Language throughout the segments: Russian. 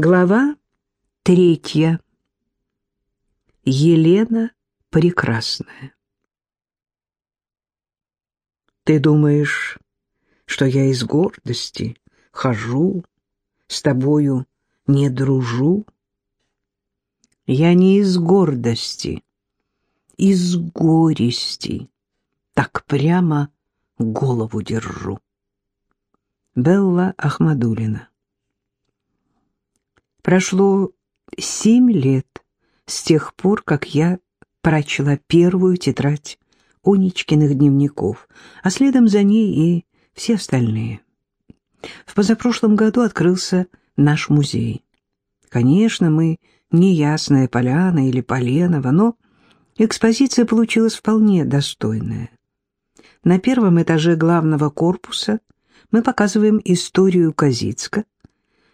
Глава третья. Елена Прекрасная. Ты думаешь, что я из гордости хожу, с тобою не дружу? Я не из гордости, из горести, так прямо голову держу. Белла Ахмадулина Прошло семь лет с тех пор, как я прочла первую тетрадь Оничкиных дневников, а следом за ней и все остальные. В позапрошлом году открылся наш музей. Конечно, мы не Ясная Поляна или Поленова, но экспозиция получилась вполне достойная. На первом этаже главного корпуса мы показываем историю Казицка,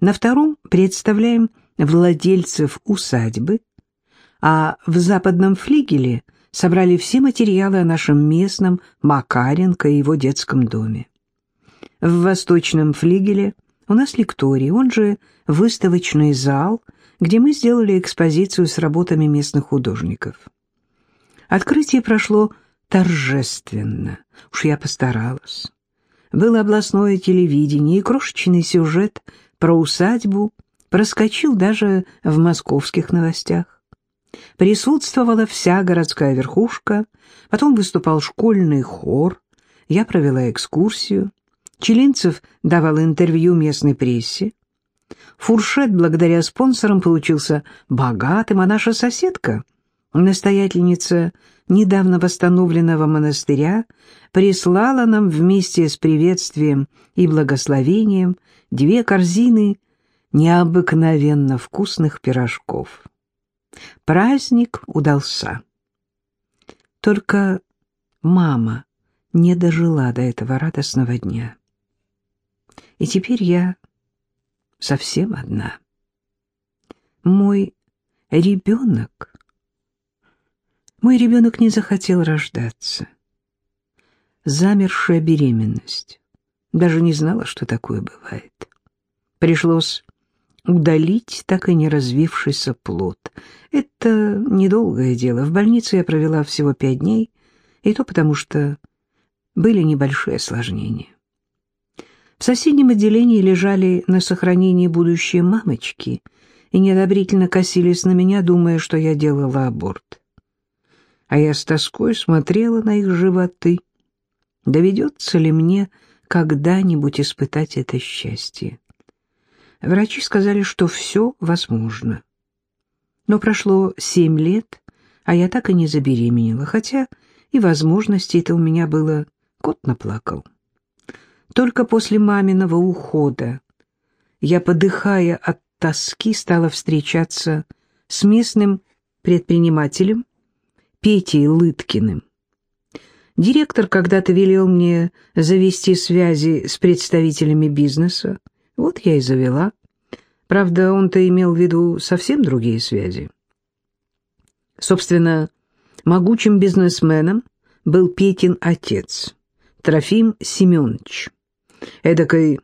на втором представляем владельцев усадьбы, а в западном флигеле собрали все материалы о нашем местном Макаренко и его детском доме. В восточном флигеле у нас лекторий, он же выставочный зал, где мы сделали экспозицию с работами местных художников. Открытие прошло торжественно, уж я постаралась. Было областное телевидение и крошечный сюжет – про усадьбу проскочил даже в московских новостях. Присутствовала вся городская верхушка, потом выступал школьный хор, я провела экскурсию, Челинцев давал интервью местной прессе. Фуршет благодаря спонсорам получился богатым, а наша соседка, настоятельница недавно восстановленного монастыря, прислала нам вместе с приветствием и благословением две корзины необыкновенно вкусных пирожков. Праздник удался. Только мама не дожила до этого радостного дня. И теперь я совсем одна. Мой ребенок... Мой ребенок не захотел рождаться. Замершая беременность. Даже не знала, что такое бывает. Пришлось удалить так и не развившийся плод. Это недолгое дело. В больнице я провела всего пять дней, и то потому, что были небольшие осложнения. В соседнем отделении лежали на сохранении будущие мамочки и неодобрительно косились на меня, думая, что я делала аборт. А я с тоской смотрела на их животы. Доведется ли мне когда-нибудь испытать это счастье. Врачи сказали, что все возможно. Но прошло семь лет, а я так и не забеременела, хотя и возможностей-то у меня было, кот наплакал. Только после маминого ухода я, подыхая от тоски, стала встречаться с местным предпринимателем Петей Лыткиным. Директор когда-то велел мне завести связи с представителями бизнеса. Вот я и завела. Правда, он-то имел в виду совсем другие связи. Собственно, могучим бизнесменом был Петин отец, Трофим Семенович. Эдакой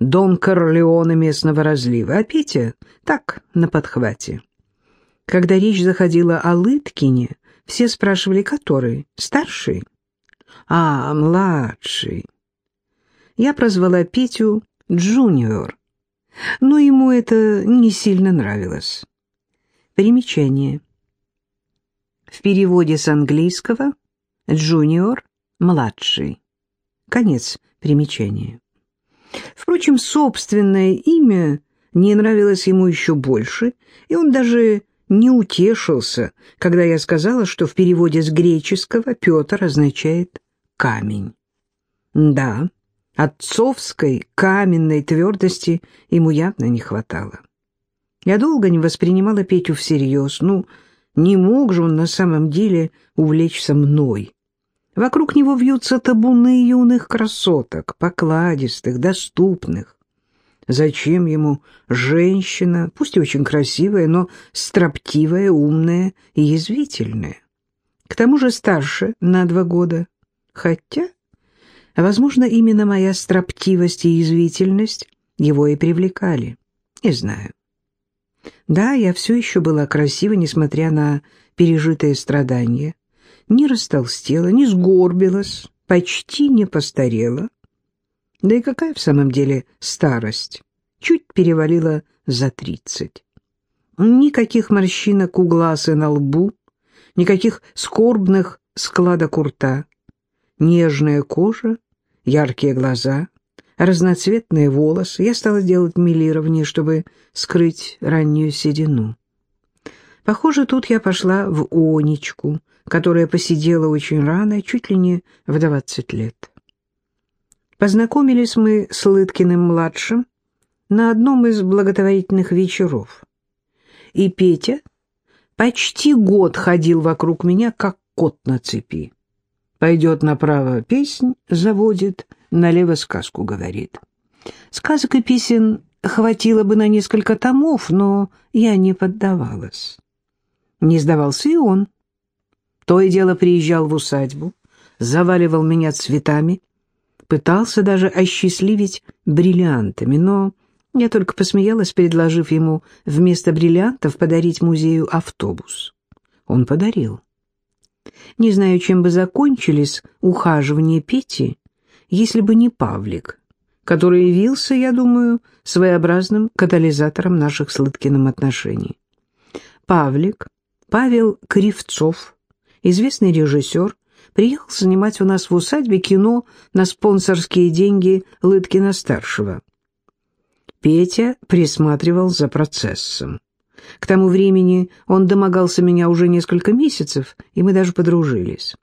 Дон Корлеоне местного разлива, а Петя так, на подхвате. Когда речь заходила о Лыткине, все спрашивали, который? Старший? А, младший. Я прозвала Петю Джуниор, но ему это не сильно нравилось. Примечание. В переводе с английского «джуниор» — «младший». Конец примечания. Впрочем, собственное имя не нравилось ему еще больше, и он даже не утешился, когда я сказала, что в переводе с греческого Петр означает «камень». Да, отцовской каменной твердости ему явно не хватало. Я долго не воспринимала Петю всерьез, ну, не мог же он на самом деле увлечься мной. Вокруг него вьются табуны юных красоток, покладистых, доступных. Зачем ему женщина, пусть и очень красивая, но строптивая, умная и язвительная? К тому же старше на два года. Хотя, возможно, именно моя строптивость и язвительность его и привлекали. Не знаю. Да, я все еще была красива, несмотря на пережитые страдания. Не растолстела, не сгорбилась, почти не постарела. Да и какая в самом деле старость? Чуть перевалила за тридцать. Никаких морщинок у глаз и на лбу, никаких скорбных складок у рта. Нежная кожа, яркие глаза, разноцветные волосы. Я стала делать милирование, чтобы скрыть раннюю седину. Похоже, тут я пошла в Онечку, которая посидела очень рано, чуть ли не в двадцать лет. Познакомились мы с Лыткиным-младшим на одном из благотворительных вечеров. И Петя почти год ходил вокруг меня, как кот на цепи. Пойдет направо песнь, заводит, налево сказку говорит. Сказок и песен хватило бы на несколько томов, но я не поддавалась. Не сдавался и он. То и дело приезжал в усадьбу, заваливал меня цветами, пытался даже осчастливить бриллиантами, но я только посмеялась, предложив ему вместо бриллиантов подарить музею автобус. Он подарил. Не знаю, чем бы закончились ухаживания Пети, если бы не Павлик, который явился, я думаю, своеобразным катализатором наших с Лыткиным отношений. Павлик, Павел Кривцов, известный режиссер, приехал снимать у нас в усадьбе кино на спонсорские деньги Лыткина-старшего. Петя присматривал за процессом. К тому времени он домогался меня уже несколько месяцев, и мы даже подружились.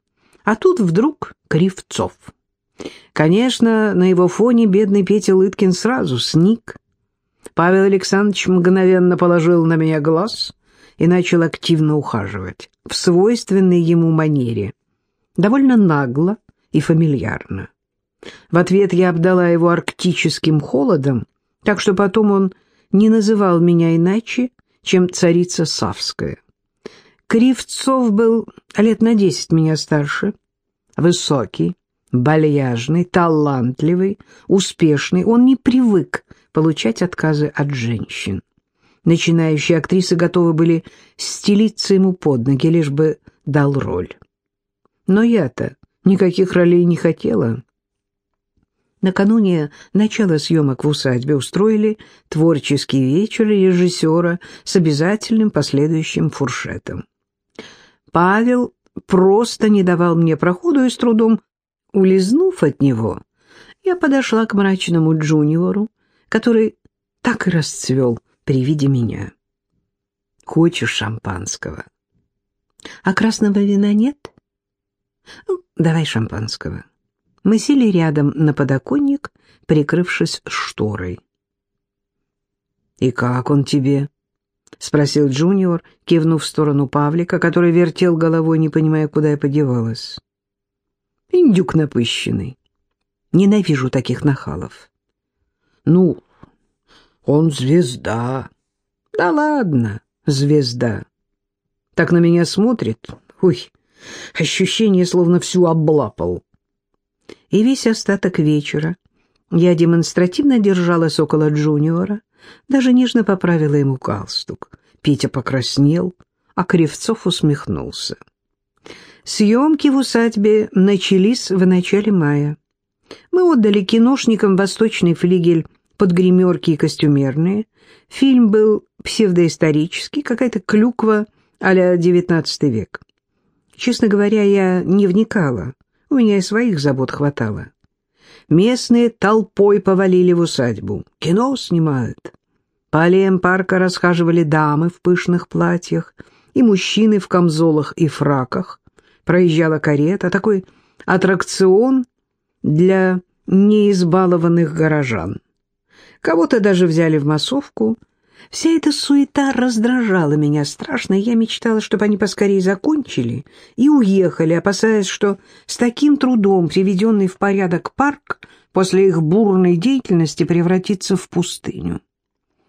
А тут вдруг Кривцов. Конечно, на его фоне бедный Петя Лыткин сразу сник. Павел Александрович мгновенно положил на меня глаз и начал активно ухаживать, в свойственной ему манере, довольно нагло и фамильярно. В ответ я обдала его арктическим холодом, так что потом он не называл меня иначе, чем царица Савская. Кривцов был лет на десять меня старше, высокий, бальяжный, талантливый, успешный. Он не привык получать отказы от женщин. Начинающие актрисы готовы были стелиться ему под ноги, лишь бы дал роль. Но я-то никаких ролей не хотела. Накануне начала съемок в усадьбе устроили творческий вечер режиссера с обязательным последующим фуршетом. Павел просто не давал мне проходу и с трудом, улизнув от него, я подошла к мрачному джуниору, который так и расцвел при виде меня. «Хочешь шампанского?» «А красного вина нет?» «Ну, давай шампанского». Мы сели рядом на подоконник, прикрывшись шторой. «И как он тебе?» — спросил Джуниор, кивнув в сторону Павлика, который вертел головой, не понимая, куда я подевалась. «Индюк напыщенный. Ненавижу таких нахалов». «Ну, он звезда». «Да ладно, звезда. Так на меня смотрит. Ой, ощущение, словно всю облапал» и весь остаток вечера я демонстративно держалась около Джуниора, даже нежно поправила ему галстук. Петя покраснел, а Кривцов усмехнулся. Съемки в усадьбе начались в начале мая. Мы отдали киношникам восточный флигель под гримерки и костюмерные. Фильм был псевдоисторический, какая-то клюква а-ля XIX век. Честно говоря, я не вникала. У меня и своих забот хватало. Местные толпой повалили в усадьбу. Кино снимают. По аллеям парка расхаживали дамы в пышных платьях и мужчины в камзолах и фраках. Проезжала карета, такой аттракцион для неизбалованных горожан. Кого-то даже взяли в массовку — Вся эта суета раздражала меня страшно, и я мечтала, чтобы они поскорее закончили и уехали, опасаясь, что с таким трудом приведенный в порядок парк после их бурной деятельности превратится в пустыню.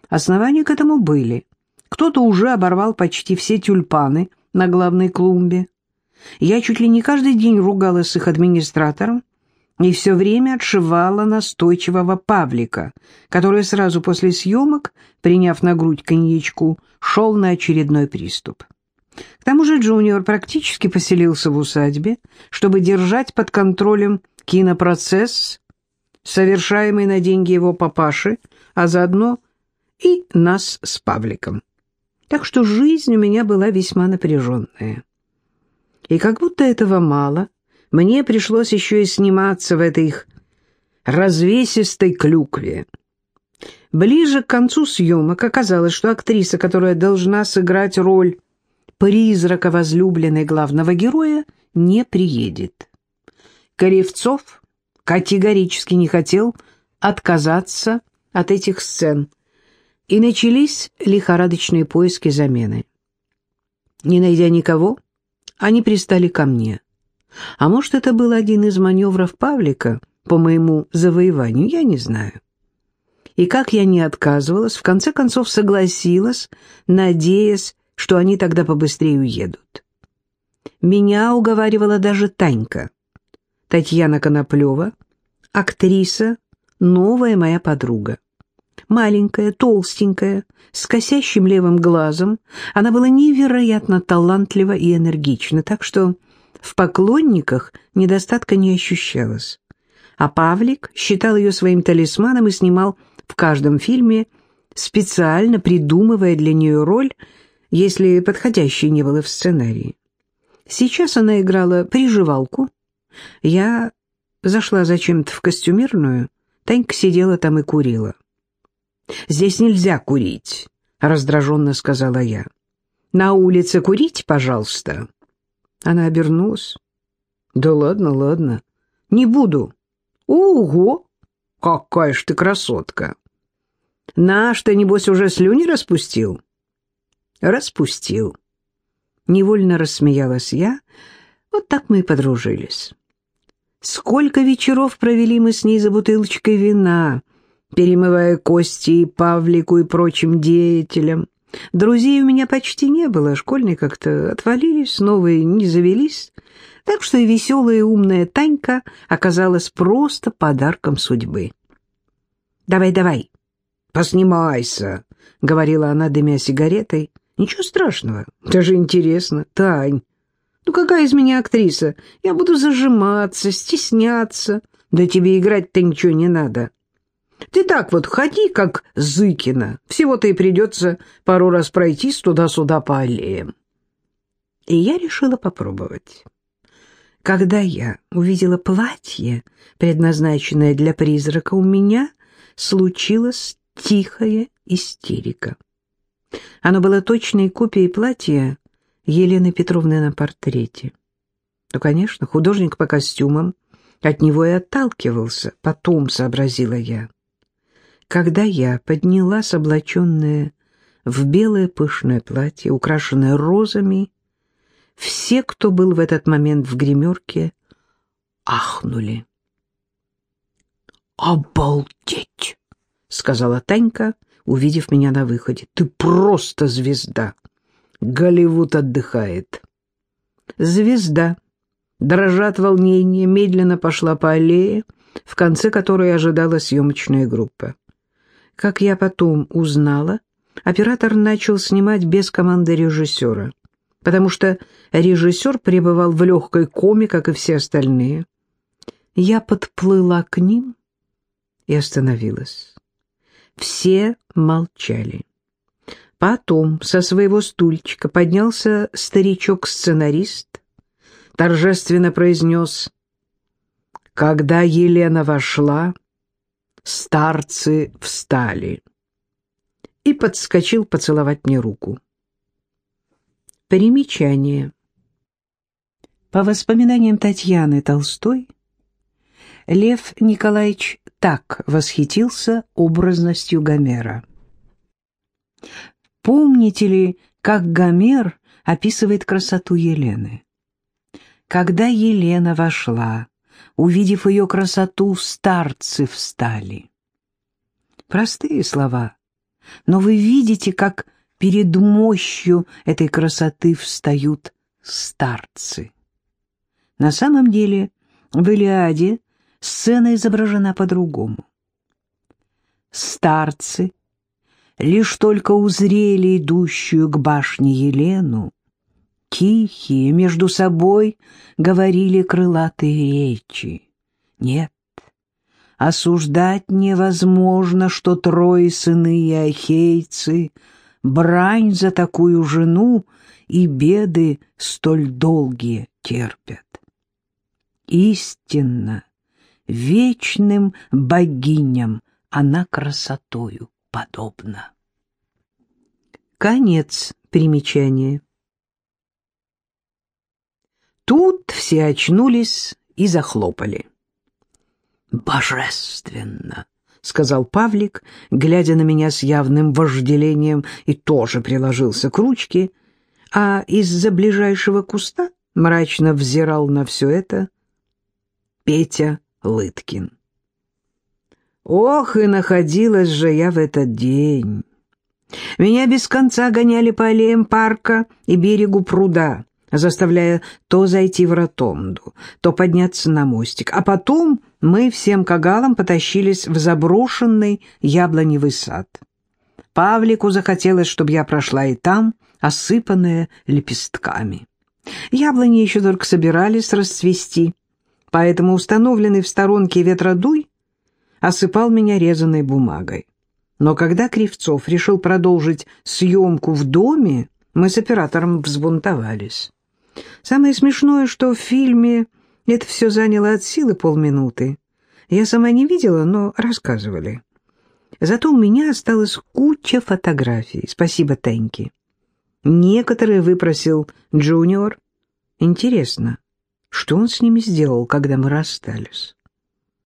Основания к этому были. Кто-то уже оборвал почти все тюльпаны на главной клумбе. Я чуть ли не каждый день ругалась с их администратором, и все время отшивала настойчивого Павлика, который сразу после съемок, приняв на грудь коньячку, шел на очередной приступ. К тому же Джуниор практически поселился в усадьбе, чтобы держать под контролем кинопроцесс, совершаемый на деньги его папаши, а заодно и нас с Павликом. Так что жизнь у меня была весьма напряженная. И как будто этого мало, мне пришлось еще и сниматься в этой их развесистой клюкве. Ближе к концу съемок оказалось, что актриса, которая должна сыграть роль призрака возлюбленной главного героя, не приедет. Коревцов категорически не хотел отказаться от этих сцен, и начались лихорадочные поиски замены. Не найдя никого, они пристали ко мне. А может, это был один из маневров Павлика по моему завоеванию, я не знаю. И как я не отказывалась, в конце концов согласилась, надеясь, что они тогда побыстрее уедут. Меня уговаривала даже Танька. Татьяна Коноплева, актриса, новая моя подруга. Маленькая, толстенькая, с косящим левым глазом, она была невероятно талантлива и энергична, так что в поклонниках недостатка не ощущалось. А Павлик считал ее своим талисманом и снимал в каждом фильме, специально придумывая для нее роль, если подходящей не было в сценарии. Сейчас она играла приживалку. Я зашла зачем-то в костюмерную, Танька сидела там и курила. «Здесь нельзя курить», — раздраженно сказала я. «На улице курить, пожалуйста». Она обернулась. «Да ладно, ладно. Не буду». «Ого! Какая ж ты красотка!» «Наш-то, небось, уже слюни распустил?» «Распустил». Невольно рассмеялась я. Вот так мы и подружились. Сколько вечеров провели мы с ней за бутылочкой вина, перемывая кости и Павлику и прочим деятелям. Друзей у меня почти не было, школьные как-то отвалились, новые не завелись, так что и веселая и умная Танька оказалась просто подарком судьбы. «Давай, давай, поснимайся», — говорила она, дымя сигаретой. «Ничего страшного, даже интересно. Тань, ну какая из меня актриса? Я буду зажиматься, стесняться. Да тебе играть-то ничего не надо». Ты так вот ходи, как Зыкина. Всего-то и придется пару раз пройтись туда-сюда по аллеям. И я решила попробовать. Когда я увидела платье, предназначенное для призрака, у меня случилась тихая истерика. Оно было точной копией платья Елены Петровны на портрете. Ну, конечно, художник по костюмам от него и отталкивался, потом сообразила я. Когда я поднялась, облаченная в белое пышное платье, украшенное розами, все, кто был в этот момент в гримерке, ахнули. «Обалдеть!» — сказала Танька, увидев меня на выходе. «Ты просто звезда! Голливуд отдыхает!» Звезда, дрожа от волнения, медленно пошла по аллее, в конце которой ожидала съемочная группа. Как я потом узнала, оператор начал снимать без команды режиссера, потому что режиссер пребывал в легкой коме, как и все остальные. Я подплыла к ним и остановилась. Все молчали. Потом со своего стульчика поднялся старичок-сценарист, торжественно произнес «Когда Елена вошла, старцы встали. И подскочил поцеловать мне руку. Примечание. По воспоминаниям Татьяны Толстой, Лев Николаевич так восхитился образностью Гомера. Помните ли, как Гомер описывает красоту Елены? Когда Елена вошла, Увидев ее красоту, старцы встали. Простые слова, но вы видите, как перед мощью этой красоты встают старцы. На самом деле в Илиаде сцена изображена по-другому. Старцы лишь только узрели идущую к башне Елену, тихие между собой говорили крылатые речи. Нет, осуждать невозможно, что трое сыны и ахейцы брань за такую жену и беды столь долгие терпят. Истинно, вечным богиням она красотою подобна. Конец примечания. Тут все очнулись и захлопали. «Божественно!» — сказал Павлик, глядя на меня с явным вожделением, и тоже приложился к ручке, а из-за ближайшего куста мрачно взирал на все это Петя Лыткин. Ох, и находилась же я в этот день. Меня без конца гоняли по аллеям парка и берегу пруда, заставляя то зайти в ротонду, то подняться на мостик, а потом мы всем кагалом потащились в заброшенный яблоневый сад. Павлику захотелось, чтобы я прошла и там, осыпанная лепестками. Яблони еще только собирались расцвести, поэтому установленный в сторонке ветродуй осыпал меня резаной бумагой. Но когда Кривцов решил продолжить съемку в доме, мы с оператором взбунтовались. Самое смешное, что в фильме это все заняло от силы полминуты. Я сама не видела, но рассказывали. Зато у меня осталась куча фотографий. Спасибо Теньке. Некоторые выпросил Джуниор. Интересно, что он с ними сделал, когда мы расстались?